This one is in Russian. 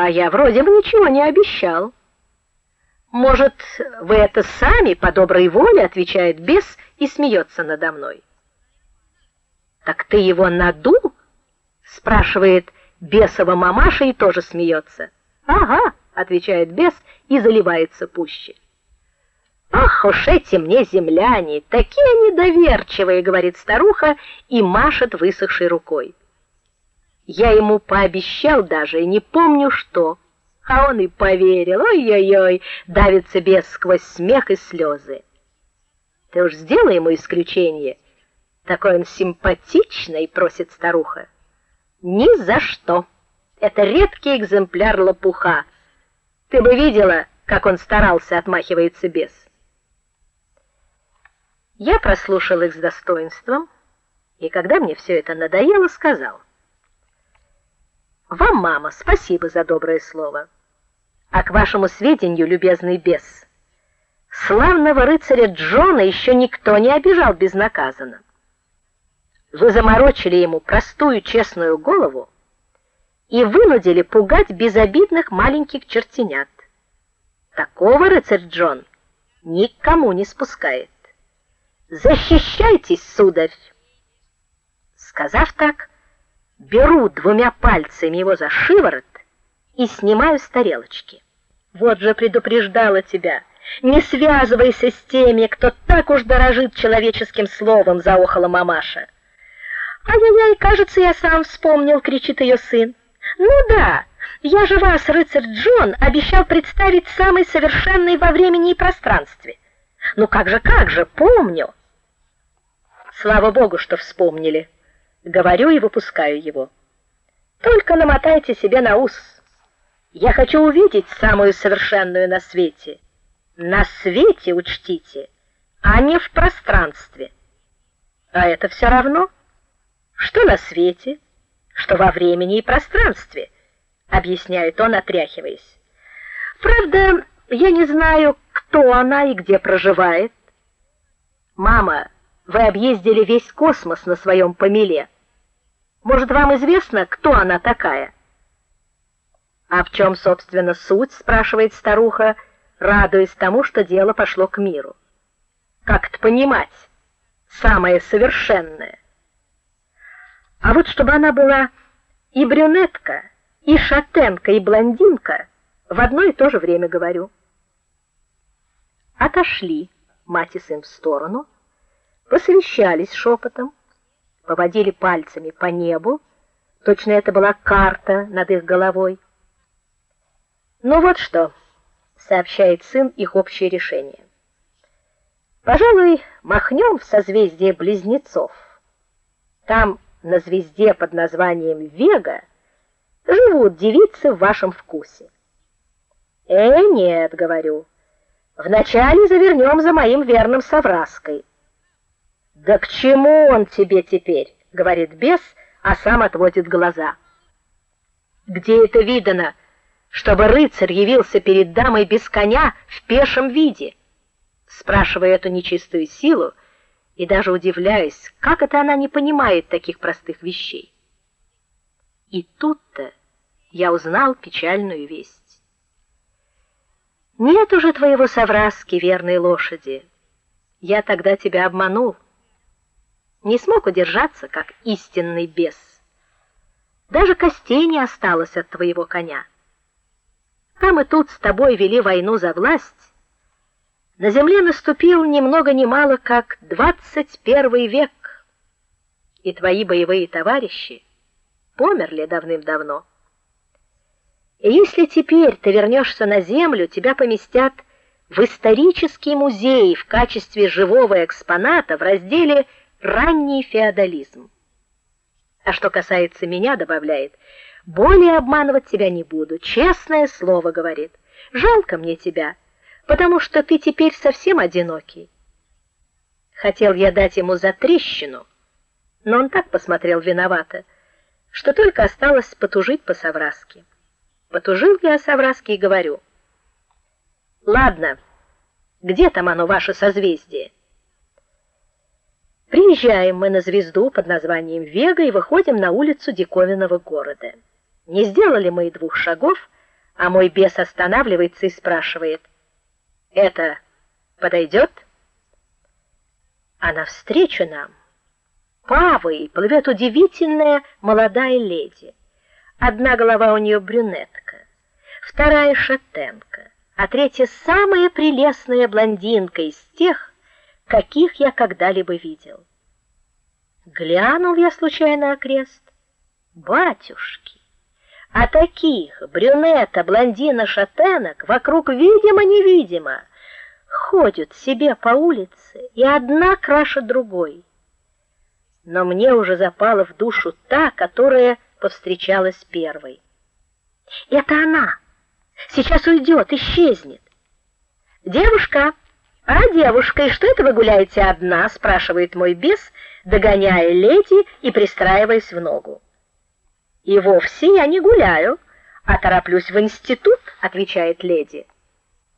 А я вроде бы ничего не обещал. Может, вы это сами по доброй воле, отвечает бес и смеется надо мной. Так ты его надул? спрашивает бесова мамаша и тоже смеется. Ага, отвечает бес и заливается пуще. Ах, уж эти мне земляне, такие недоверчивые, говорит старуха и машет высохшей рукой. Я ему пообещал даже, и не помню что. А он и поверил. Ой-ой-ой, давится без сквозь смех и слезы. Ты уж сделай ему исключение. Такой он симпатичный, просит старуха. Ни за что. Это редкий экземпляр лопуха. Ты бы видела, как он старался, отмахивается бес. Я прослушал их с достоинством, и когда мне все это надоело, сказал: вам, мама, спасибо за доброе слово. А к вашему сведению, любезный бес, славного рыцаря Джона еще никто не обижал безнаказанно. Вы заморочили ему простую честную голову и вынудили пугать безобидных маленьких чертенят. Такого рыцарь Джон никому не спускает. Защищайтесь, сударь. Сказав так, беру двумя пальцами его за шиворот и снимаю с тарелочки. Вот же предупреждала тебя. Не связывайся с теми, кто так уж дорожит человеческим словом, заохала мамаша. Ай-яй-яй, кажется, я сам вспомнил, кричит ее сын. Ну да, я же вас, рыцарь Джон, обещал представить самый совершенный во времени и пространстве. Ну как же, как же, помню. Слава богу, что вспомнили говорю и выпускаю его. Только намотайте себе на ус. Я хочу увидеть самую совершенную на свете. На свете учтите, а не в пространстве. А это все равно, что на свете, что во времени и пространстве, объясняет он, отряхиваясь. Правда, я не знаю, кто она и где проживает. Мама, вы объездили весь космос на своем помеле. Может, вам известно, кто она такая? А в чем, собственно, суть, спрашивает старуха, радуясь тому, что дело пошло к миру. Как это понимать? Самое совершенное. А вот чтобы она была и брюнетка, и шатенка, и блондинка, в одно и то же время говорю. Отошли мать и сын в сторону, посовещались шепотом поводили пальцами по небу, точно это была карта над их головой. Ну вот что, сообщает сын их общее решение. Пожалуй, махнем в созвездие Близнецов. Там на звезде под названием Вега живут девицы в вашем вкусе. Э, нет, говорю. Вначале завернем за моим верным Савраской. Да к чему он тебе теперь, говорит бес, а сам отводит глаза. Где это видано, чтобы рыцарь явился перед дамой без коня в пешем виде? спрашивая эту нечистую силу, и даже удивляюсь, как это она не понимает таких простых вещей. И тут-то я узнал печальную весть. Нет уже твоего совраски верной лошади. Я тогда тебя обманул не смог удержаться, как истинный бес. Даже костей не осталось от твоего коня. А мы тут с тобой вели войну за власть. На земле наступил ни много ни мало как двадцать первый век. И твои боевые товарищи померли давным-давно. И если теперь ты вернешься на землю, тебя поместят в исторический музей в качестве живого экспоната в разделе ранний феодализм. А что касается меня, добавляет, более обманывать тебя не буду, честное слово говорит. Жалко мне тебя, потому что ты теперь совсем одинокий. Хотел я дать ему за трещину, но он так посмотрел виновато, что только осталось потужить по совраске. Потужил я о совраске и говорю: "Ладно, где там оно ваше созвездие?" Приезжаем мы на звезду под названием Вега и выходим на улицу диковинного города. Не сделали мы и двух шагов, А мой бес останавливается и спрашивает: "Это подойдет?» А навстречу нам павой плывет удивительная молодая леди. Одна голова у нее брюнетка, вторая шатенка, а третья самая прелестная блондинка из тех, каких я когда-либо видел. Глянул я случайно окрест. Батюшки, а таких брюнета, блондина, шатенок вокруг видимо-невидимо ходят себе по улице, и одна краше другой. Но мне уже запала в душу та, которая повстречалась первой. Это она. Сейчас уйдет, исчезнет. Девушка, а девушка, и что это вы гуляете одна, спрашивает мой бес, догоняя леди и пристраиваясь в ногу. И вовсе я не гуляю, а тороплюсь в институт, отвечает леди.